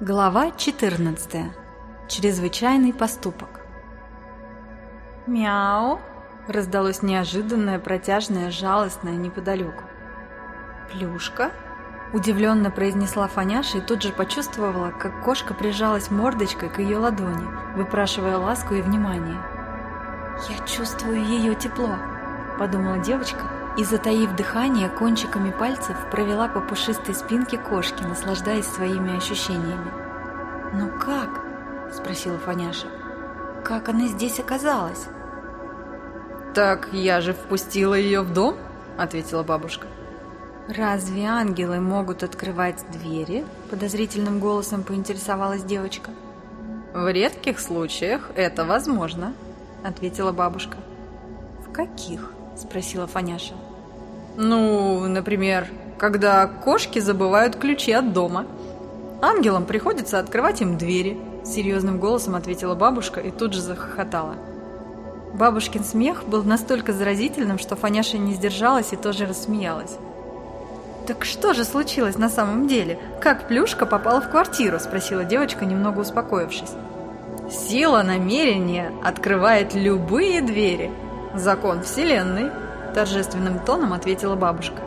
Глава 14. Чрезвычайный поступок. «Мяу!» – раздалось неожиданное, протяжное, жалостное неподалеку. «Плюшка?» – удивленно произнесла Фаняша и тут же почувствовала, как кошка прижалась мордочкой к ее ладони, выпрашивая ласку и внимание. «Я чувствую ее тепло», – подумала девочка и, затаив дыхание, кончиками пальцев провела по пушистой спинке кошки, наслаждаясь своими ощущениями. «Но как?» – спросила Фаняша. «Как она здесь оказалась?» «Так я же впустила ее в дом», – ответила бабушка. «Разве ангелы могут открывать двери?» – подозрительным голосом поинтересовалась девочка. «В редких случаях это возможно», – ответила бабушка. «В каких?» – спросила Фаняша. Ну, например, когда кошки забывают ключи от дома. Ангелам приходится открывать им двери, серьезным голосом ответила бабушка и тут же захохотала. Бабушкин смех был настолько заразительным, что Фаняша не сдержалась и тоже рассмеялась. «Так что же случилось на самом деле? Как Плюшка попала в квартиру?» – спросила девочка, немного успокоившись. «Сила намерения открывает любые двери. Закон Вселенной», торжественным тоном ответила бабушка.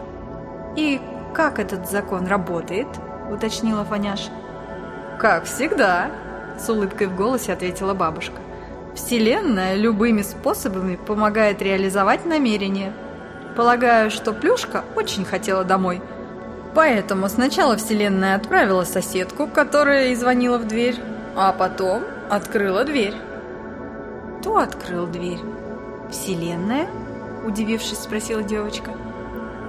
«И как этот закон работает?» – уточнила Фаняша. «Как всегда», – с улыбкой в голосе ответила бабушка. «Вселенная любыми способами помогает реализовать намерения. Полагаю, что Плюшка очень хотела домой. Поэтому сначала Вселенная отправила соседку, которая и звонила в дверь, а потом открыла дверь». «Кто открыл дверь? Вселенная?» Удивившись, спросила девочка.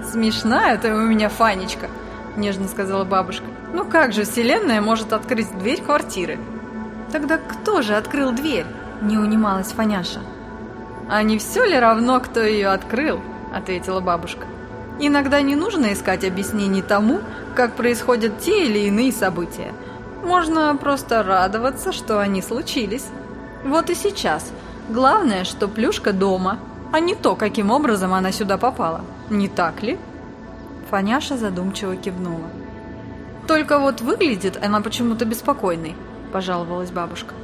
«Смешная ты у меня, Фанечка!» Нежно сказала бабушка. «Ну как же вселенная может открыть дверь квартиры?» «Тогда кто же открыл дверь?» Не унималась Фаняша. «А не все ли равно, кто ее открыл?» Ответила бабушка. «Иногда не нужно искать объяснений тому, как происходят те или иные события. Можно просто радоваться, что они случились. Вот и сейчас. Главное, что Плюшка дома, а не то, каким образом она сюда попала. Не так ли?» Фаняша задумчиво кивнула. «Только вот выглядит она почему-то беспокойной», – пожаловалась бабушка.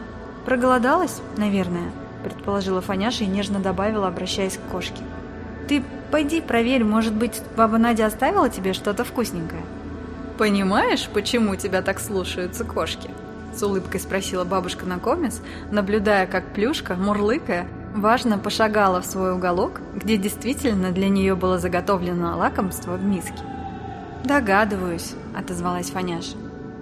«Проголодалась, наверное», – предположила Фаняша и нежно добавила, обращаясь к кошке. «Ты пойди проверь, может быть, баба Надя оставила тебе что-то вкусненькое?» «Понимаешь, почему тебя так слушаются кошки?» С улыбкой спросила бабушка Накомис, наблюдая, как Плюшка, мурлыкая, важно пошагала в свой уголок, где действительно для нее было заготовлено лакомство в миске. «Догадываюсь», — отозвалась Фаняша.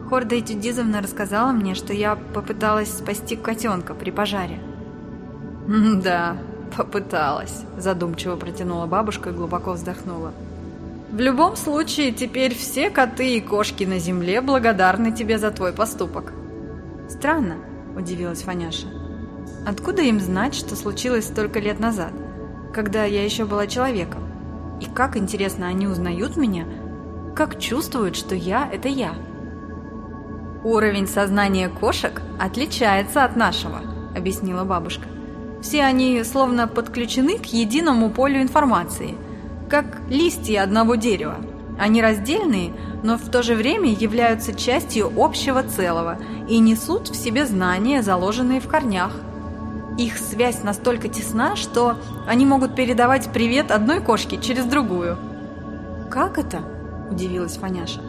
«Хорда Этюдизовна рассказала мне, что я попыталась спасти котенка при пожаре». «Да, попыталась», — задумчиво протянула бабушка и глубоко вздохнула. «В любом случае, теперь все коты и кошки на земле благодарны тебе за твой поступок». «Странно», — удивилась Фаняша. Откуда им знать, что случилось столько лет назад, когда я еще была человеком? И как, интересно, они узнают меня? Как чувствуют, что я – это я? «Уровень сознания кошек отличается от нашего», – объяснила бабушка. «Все они словно подключены к единому полю информации, как листья одного дерева. Они раздельные, но в то же время являются частью общего целого и несут в себе знания, заложенные в корнях. Их связь настолько тесна, что они могут передавать привет одной кошке через другую. «Как это?» – удивилась Фаняша.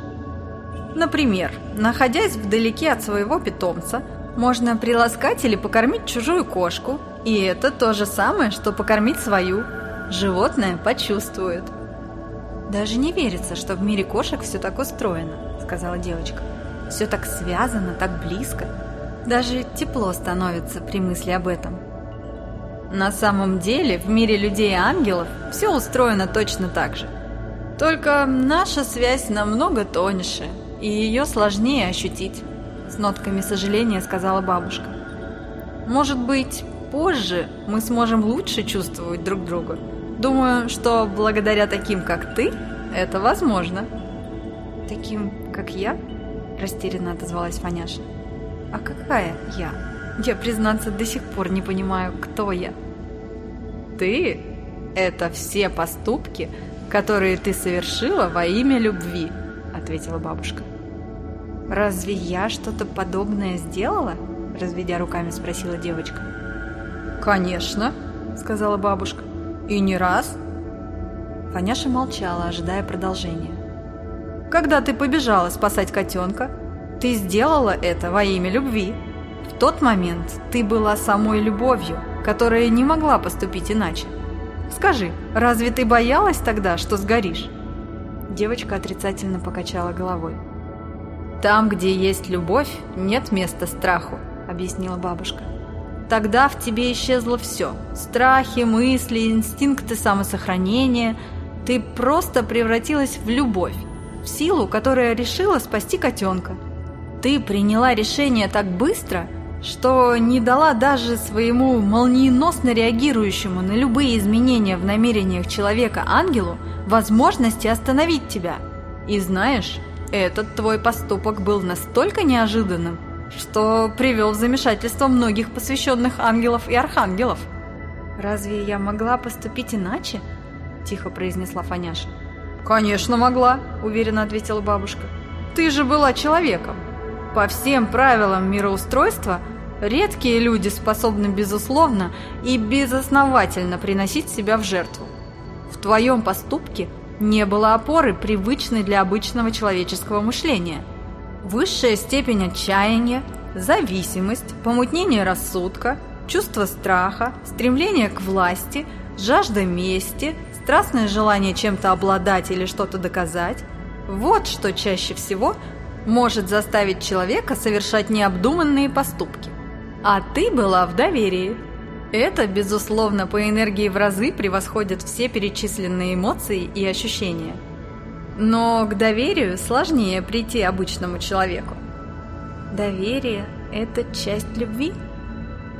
Например, находясь вдалеке от своего питомца, можно приласкать или покормить чужую кошку, и это то же самое, что покормить свою. Животное почувствует. «Даже не верится, что в мире кошек все так устроено», – сказала девочка. «Все так связано, так близко». Даже тепло становится при мысли об этом. На самом деле, в мире людей и ангелов все устроено точно так же. Только наша связь намного тоньше, и ее сложнее ощутить, с нотками сожаления сказала бабушка. Может быть, позже мы сможем лучше чувствовать друг друга. Думаю, что благодаря таким, как ты, это возможно. Таким, как я? Растерянно отозвалась Фаняша. А какая я? Я, признаться, до сих пор не понимаю, кто я. Ты – это все поступки, которые ты совершила во имя любви, ответила бабушка. «Разве я что-то подобное сделала?» – разведя руками спросила девочка. «Конечно», – сказала бабушка. «И не раз». Фаняша молчала, ожидая продолжения. «Когда ты побежала спасать котенка, ты сделала это во имя любви. В тот момент ты была самой любовью, которая не могла поступить иначе. Скажи, разве ты боялась тогда, что сгоришь?» Девочка отрицательно покачала головой. «Там, где есть любовь, нет места страху», — объяснила бабушка. «Тогда в тебе исчезло все — страхи, мысли, инстинкты самосохранения. Ты просто превратилась в любовь, в силу, которая решила спасти котенка. Ты приняла решение так быстро, что не дала даже своему молниеносно реагирующему на любые изменения в намерениях человека ангелу возможности остановить тебя. И знаешь, этот твой поступок был настолько неожиданным, что привел в замешательство многих посвященных ангелов и архангелов. «Разве я могла поступить иначе?» – тихо произнесла Фаняша. «Конечно могла», – уверенно ответила бабушка. «Ты же была человеком. По всем правилам мироустройства редкие люди способны безусловно и безосновательно приносить себя в жертву. В твоем поступке – не было опоры, привычной для обычного человеческого мышления. Высшая степень отчаяния, зависимость, помутнение рассудка, чувство страха, стремление к власти, жажда мести, страстное желание чем-то обладать или что-то доказать – вот что чаще всего может заставить человека совершать необдуманные поступки. А ты была в доверии – это, безусловно, по энергии в разы превосходит все перечисленные эмоции и ощущения. Но к доверию сложнее прийти обычному человеку. Доверие – это часть любви?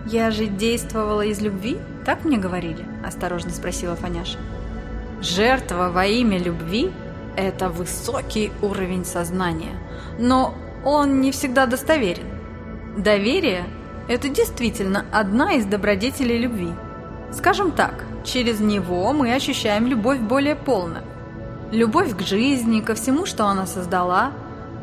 Я же действовала из любви, так мне говорили? Осторожно спросила Фаняша. Жертва во имя любви – это высокий уровень сознания, но он не всегда достоверен. Доверие это действительно одна из добродетелей любви. Скажем так, через него мы ощущаем любовь более полно. Любовь к жизни, ко всему, что она создала.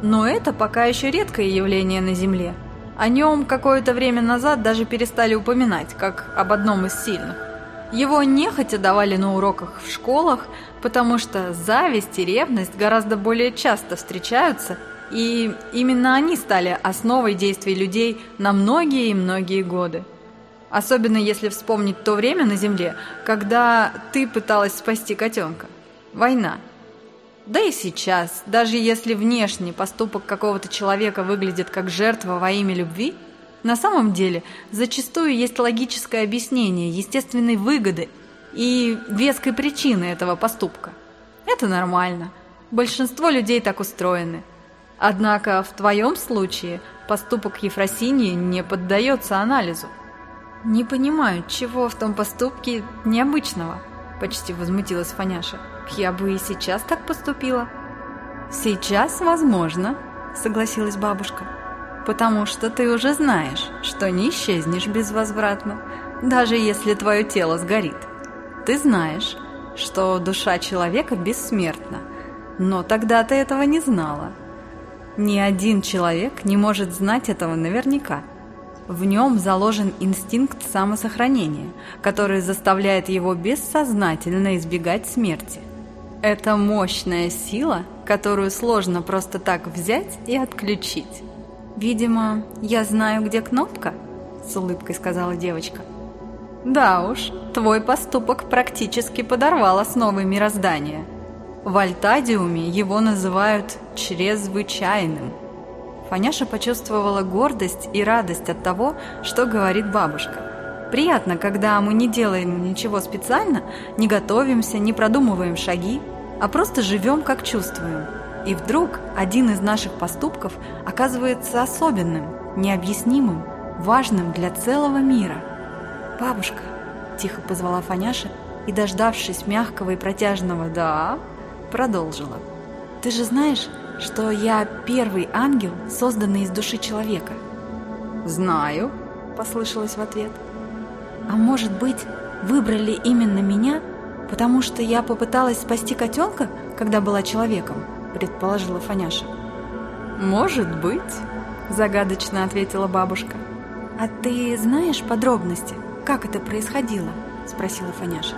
Но это пока еще редкое явление на Земле. О нем какое-то время назад даже перестали упоминать, как об одном из сильных. Его нехотя давали на уроках в школах, потому что зависть и ревность гораздо более часто встречаются – и именно они стали основой действий людей на многие и многие годы. Особенно если вспомнить то время на Земле, когда ты пыталась спасти котенка. Война. Да и сейчас, даже если внешне поступок какого-то человека выглядит как жертва во имя любви, на самом деле зачастую есть логическое объяснение естественной выгоды и веской причины этого поступка. Это нормально. Большинство людей так устроены – Однако в твоем случае поступок Ефросинии не поддается анализу. «Не понимаю, чего в том поступке необычного?» – почти возмутилась Фаняша. «Я бы и сейчас так поступила». «Сейчас возможно», – согласилась бабушка. «Потому что ты уже знаешь, что не исчезнешь безвозвратно, даже если твое тело сгорит. Ты знаешь, что душа человека бессмертна, но тогда ты этого не знала, ни один человек не может знать этого наверняка. В нем заложен инстинкт самосохранения, который заставляет его бессознательно избегать смерти. Это мощная сила, которую сложно просто так взять и отключить. «Видимо, я знаю, где кнопка», — с улыбкой сказала девочка. «Да уж, твой поступок практически подорвал основы мироздания», в Альтадиуме его называют «чрезвычайным». Фаняша почувствовала гордость и радость от того, что говорит бабушка. Приятно, когда мы не делаем ничего специально, не готовимся, не продумываем шаги, а просто живем, как чувствуем. И вдруг один из наших поступков оказывается особенным, необъяснимым, важным для целого мира. «Бабушка!» – тихо позвала Фаняша и, дождавшись мягкого и протяжного «да», продолжила. «Ты же знаешь, что я первый ангел, созданный из души человека?» «Знаю», — послышалось в ответ. «А может быть, выбрали именно меня, потому что я попыталась спасти котенка, когда была человеком?» — предположила Фаняша. «Может быть», – загадочно ответила бабушка. «А ты знаешь подробности, как это происходило?» – спросила Фаняша.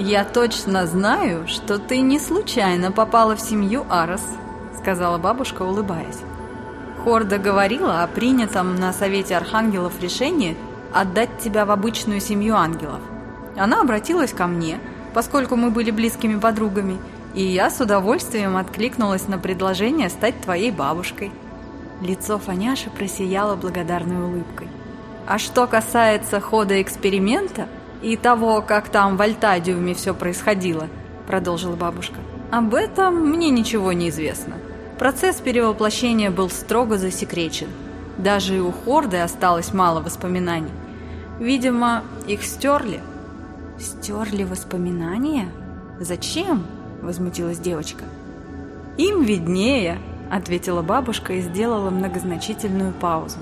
«Я точно знаю, что ты не случайно попала в семью Арос», – сказала бабушка, улыбаясь. Хорда говорила о принятом на Совете Архангелов решении отдать тебя в обычную семью ангелов. Она обратилась ко мне, поскольку мы были близкими подругами, и я с удовольствием откликнулась на предложение стать твоей бабушкой». Лицо Фаняши просияло благодарной улыбкой. «А что касается хода эксперимента и того, как там в Альтадиуме все происходило», продолжила бабушка, «об этом мне ничего не известно. Процесс перевоплощения был строго засекречен. Даже и у Хорды осталось мало воспоминаний. Видимо, их стерли». «Стерли воспоминания? Зачем?» – возмутилась девочка. «Им виднее», – ответила бабушка и сделала многозначительную паузу.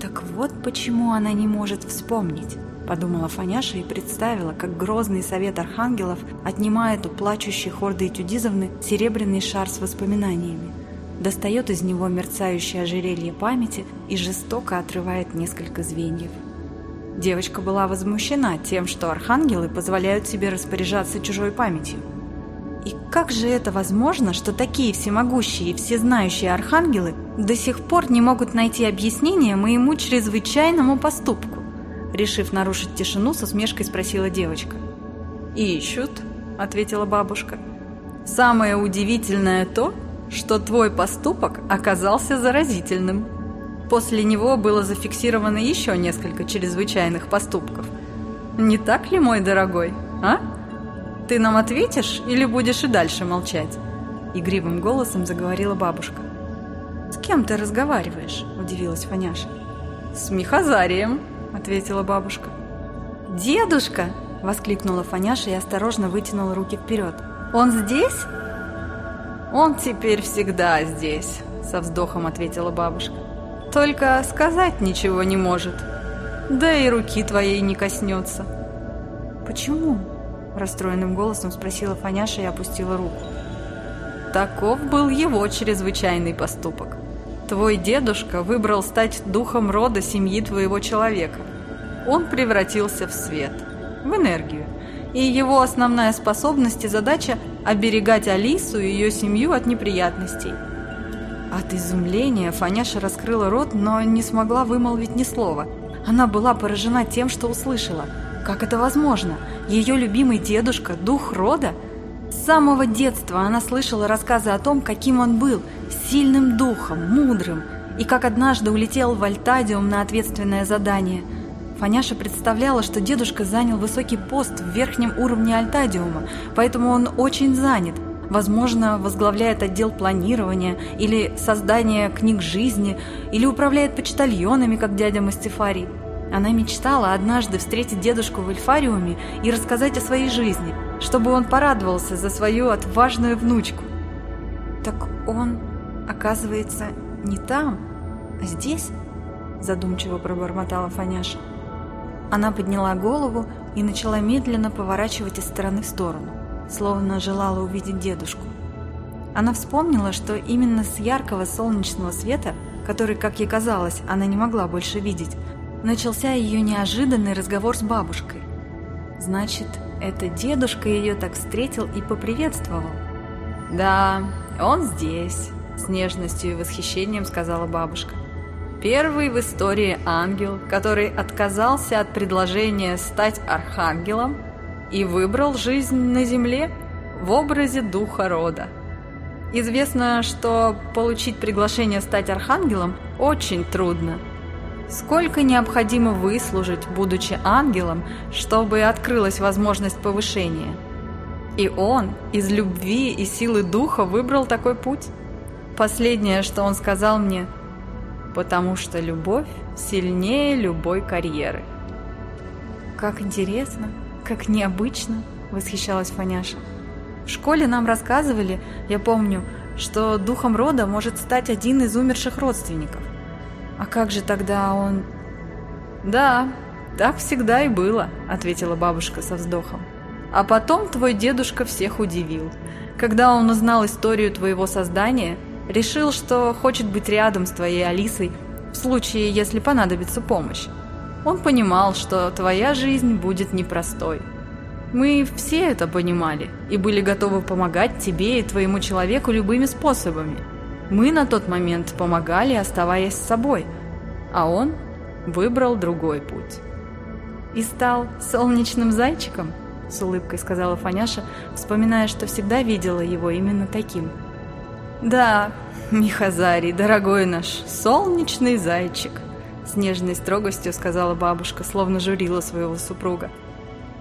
«Так вот почему она не может вспомнить», – подумала Фаняша и представила, как грозный совет архангелов отнимает у плачущей хорды Этюдизовны серебряный шар с воспоминаниями, достает из него мерцающее ожерелье памяти и жестоко отрывает несколько звеньев. Девочка была возмущена тем, что архангелы позволяют себе распоряжаться чужой памятью. И как же это возможно, что такие всемогущие и всезнающие архангелы до сих пор не могут найти объяснение моему чрезвычайному поступку? Решив нарушить тишину, с усмешкой спросила девочка. «Ищут», — ответила бабушка. «Самое удивительное то, что твой поступок оказался заразительным». После него было зафиксировано еще несколько чрезвычайных поступков. Не так ли, мой дорогой, а? Ты нам ответишь или будешь и дальше молчать? Игривым голосом заговорила бабушка. «С кем ты разговариваешь?» – удивилась Фаняша. «С Михазарием», – ответила бабушка. «Дедушка!» – воскликнула Фаняша и осторожно вытянула руки вперед. «Он здесь?» «Он теперь всегда здесь», – со вздохом ответила бабушка. Только сказать ничего не может. Да и руки твоей не коснется. Почему? Расстроенным голосом спросила Фаняша и опустила руку. Таков был его чрезвычайный поступок. Твой дедушка выбрал стать духом рода семьи твоего человека. Он превратился в свет, в энергию. И его основная способность и задача – оберегать Алису и ее семью от неприятностей – от изумления Фаняша раскрыла рот, но не смогла вымолвить ни слова. Она была поражена тем, что услышала. Как это возможно? Ее любимый дедушка, дух рода? С самого детства она слышала рассказы о том, каким он был, сильным духом, мудрым, и как однажды улетел в Альтадиум на ответственное задание. Фаняша представляла, что дедушка занял высокий пост в верхнем уровне Альтадиума, поэтому он очень занят – возможно, возглавляет отдел планирования или создания книг жизни, или управляет почтальонами, как дядя Мастифарий. Она мечтала однажды встретить дедушку в Эльфариуме и рассказать о своей жизни, чтобы он порадовался за свою отважную внучку. «Так он, оказывается, не там, а здесь?» задумчиво пробормотала Фаняша. Она подняла голову и начала медленно поворачивать из стороны в сторону словно желала увидеть дедушку. Она вспомнила, что именно с яркого солнечного света, который, как ей казалось, она не могла больше видеть, начался ее неожиданный разговор с бабушкой. Значит, это дедушка ее так встретил и поприветствовал. «Да, он здесь», — с нежностью и восхищением сказала бабушка. «Первый в истории ангел, который отказался от предложения стать архангелом и выбрал жизнь на земле в образе духа рода. Известно, что получить приглашение стать архангелом очень трудно. Сколько необходимо выслужить, будучи ангелом, чтобы открылась возможность повышения. И он из любви и силы духа выбрал такой путь. Последнее, что он сказал мне, потому что любовь сильнее любой карьеры. Как интересно, как необычно!» – восхищалась Фаняша. «В школе нам рассказывали, я помню, что духом рода может стать один из умерших родственников. А как же тогда он...» «Да, так всегда и было», – ответила бабушка со вздохом. «А потом твой дедушка всех удивил. Когда он узнал историю твоего создания, Решил, что хочет быть рядом с твоей Алисой в случае, если понадобится помощь. Он понимал, что твоя жизнь будет непростой. Мы все это понимали и были готовы помогать тебе и твоему человеку любыми способами. Мы на тот момент помогали, оставаясь с собой, а он выбрал другой путь. «И стал солнечным зайчиком?» – с улыбкой сказала Фаняша, вспоминая, что всегда видела его именно таким. «Да, Михазарий, дорогой наш, солнечный зайчик», – с нежной строгостью сказала бабушка, словно журила своего супруга.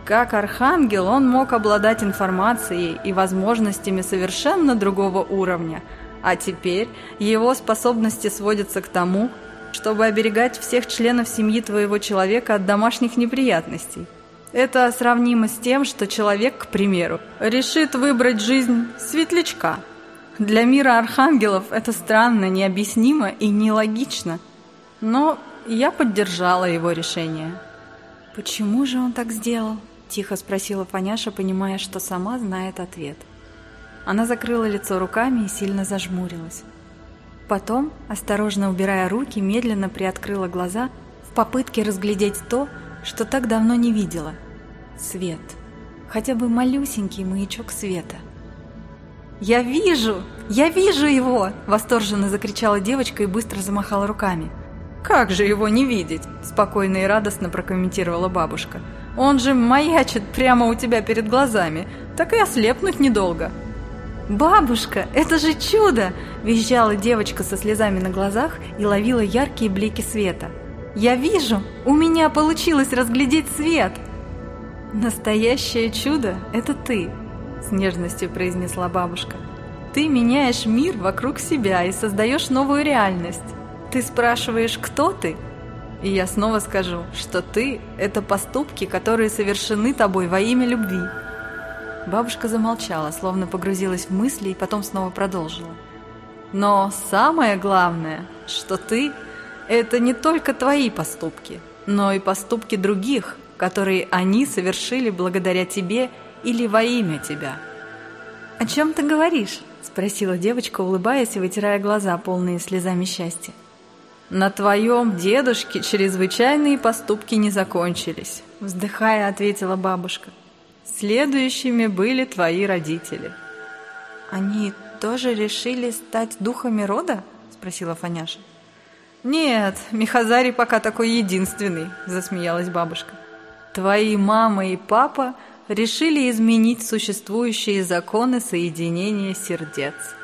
Как архангел он мог обладать информацией и возможностями совершенно другого уровня, а теперь его способности сводятся к тому, чтобы оберегать всех членов семьи твоего человека от домашних неприятностей. Это сравнимо с тем, что человек, к примеру, решит выбрать жизнь светлячка. Для мира архангелов это странно, необъяснимо и нелогично. Но я поддержала его решение. «Почему же он так сделал?» Тихо спросила Фаняша, понимая, что сама знает ответ. Она закрыла лицо руками и сильно зажмурилась. Потом, осторожно убирая руки, медленно приоткрыла глаза в попытке разглядеть то, что так давно не видела. Свет. Хотя бы малюсенький маячок света. «Я вижу! Я вижу его!» – восторженно закричала девочка и быстро замахала руками. «Как же его не видеть?» – спокойно и радостно прокомментировала бабушка – он же маячит прямо у тебя перед глазами. Так и ослепнуть недолго. «Бабушка, это же чудо!» – визжала девочка со слезами на глазах и ловила яркие блики света. «Я вижу! У меня получилось разглядеть свет!» «Настоящее чудо – это ты!» – с нежностью произнесла бабушка. «Ты меняешь мир вокруг себя и создаешь новую реальность. Ты спрашиваешь, кто ты?» И я снова скажу, что ты – это поступки, которые совершены тобой во имя любви. Бабушка замолчала, словно погрузилась в мысли и потом снова продолжила. Но самое главное, что ты – это не только твои поступки, но и поступки других, которые они совершили благодаря тебе или во имя тебя. «О чем ты говоришь?» – спросила девочка, улыбаясь и вытирая глаза, полные слезами счастья. «На твоем дедушке чрезвычайные поступки не закончились», — вздыхая, ответила бабушка. «Следующими были твои родители». «Они тоже решили стать духами рода?» — спросила Фаняша. «Нет, Михазарий пока такой единственный», — засмеялась бабушка. «Твои мама и папа решили изменить существующие законы соединения сердец».